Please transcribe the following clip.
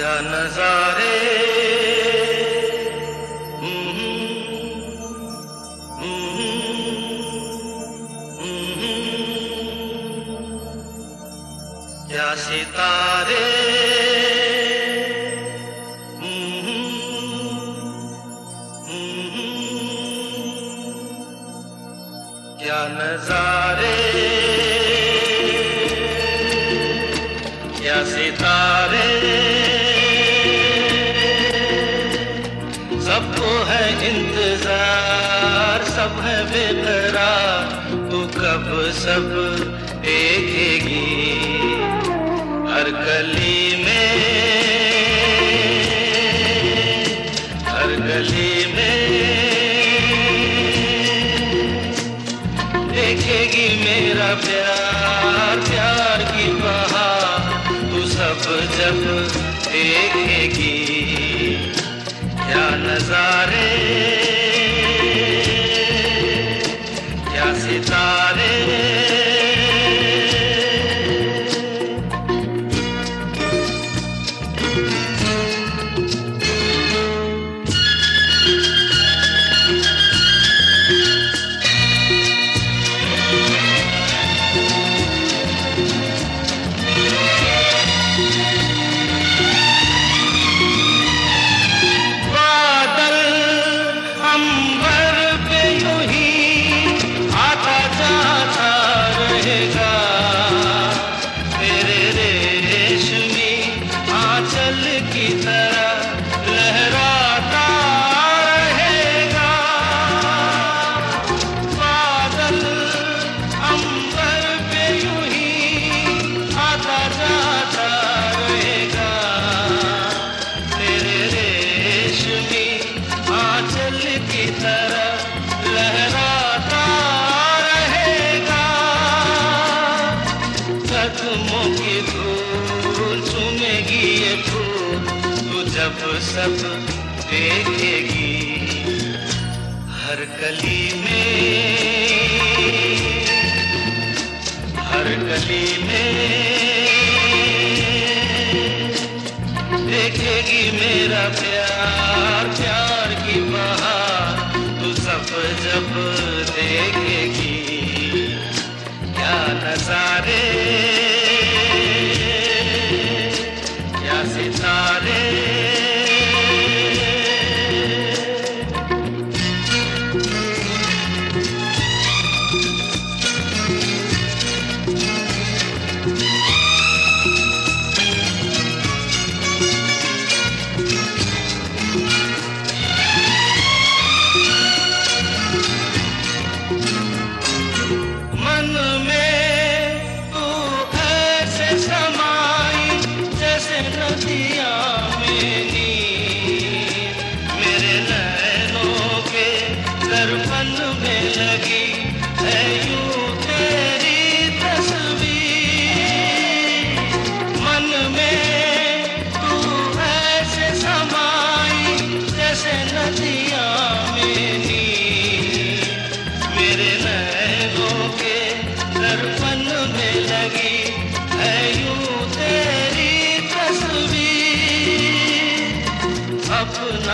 क्या नजारे। क्या सितारे। क्या नजारे। क्या सितारे। इंतज़ार, सब है बेकरार। तू कब सब देखेगी? हर गली में, हर गली में देखेगी मेरा प्यार प्यार की बहार। तू सब जब देखेगी, क्या नजारे क्या सितारे जब सब देखेगी हर गली में, हर गली में देखेगी मेरा प्यार प्यार की बहार। तू सब जब देखेगी, क्या नजारे, क्या सितारे। दिया